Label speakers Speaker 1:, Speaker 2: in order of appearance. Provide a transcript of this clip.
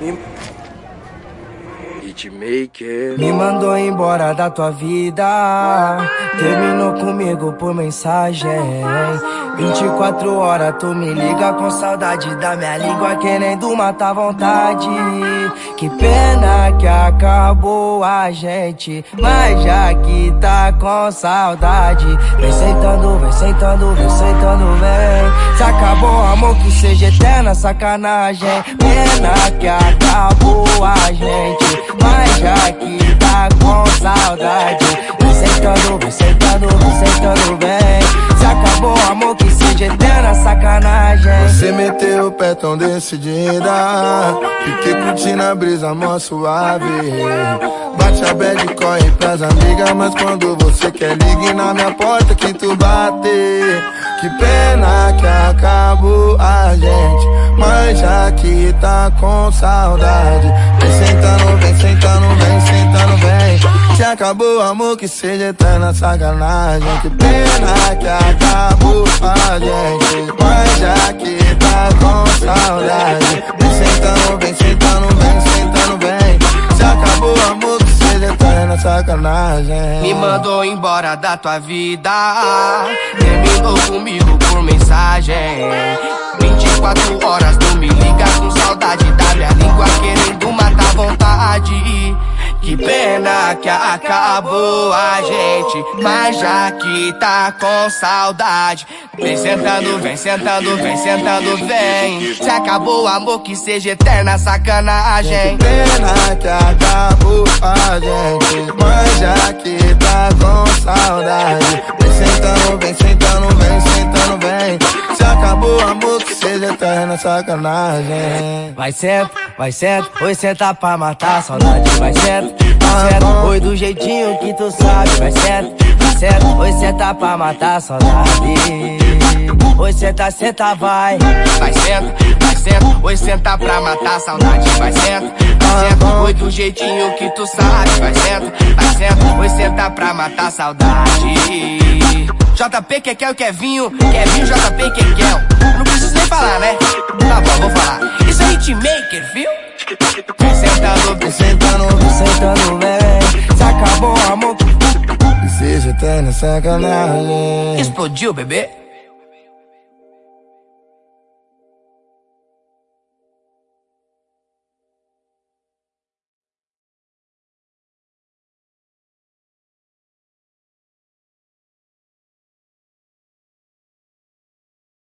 Speaker 1: Me... Mandou embora da tua vida. Terminou comigo por mensagem. 24 horas tu me liga com saudade da minha língua, querendo matar vontade. Que pena que acabou a gente, mas já que tá com saudade, vem sentando, vem sentando, vem sentando, vem. Se acabou amor que seja eterna sacanagem. Pena que acabou a gente, mas já que tá com saudade, vem sentando, vem sentando, vem sentando, vem. Se amor que seja eterna sacanagem.
Speaker 2: Você meteu o pé tão decidida, fiquei curtindo a brisa mó suave. Bate a bad e corre pras amigas, mas quando você quer ligue na minha porta que tu bate. Que pena que acabou a gente, mas já que tá com saudade, vem sentando, vem sentando, vem sentando, vem. Se acabou o amor que seja eterna sacanagem, que pena que acabou gente, mas que tá com saudade, vem sentando, vem sentando, vem sentando, vem. Se acabou o amor que seja eterna sacanagem.
Speaker 1: Me mandou embora da tua vida. Terminou comigo por mensagem. 24 horas tu me liga com saudade da minha língua, querendo matar vontade. Que pena que acabou a gente, mas já que tá com saudade, vem sentando, vem sentando, vem sentando, vem. Se acabou o amor que seja eterna sacanagem.
Speaker 2: Que pena que acabou a gente, mas já que tá que seja eterna sacanagem.
Speaker 1: Vai senta, vai senta, oi senta pra matar a saudade. Vai senta, vai senta, oi do jeitinho que tu sabe. Vai senta, vai senta, oi senta pra matar a saudade. Oi senta, senta, vai. Vai senta, vai senta, oi senta pra matar a saudade. Vai senta, vai senta, oi do jeitinho que tu sabe. Vai senta, vai senta, oi senta pra matar a saudade. JP, Kekel, Kevinho, Kevinho, JP, Kekel. Não Hitmaker, viu? Vem sentando, sentando, vem. Se acabou o amor
Speaker 2: seja eterna sacanagem.
Speaker 1: explodiu, bebê.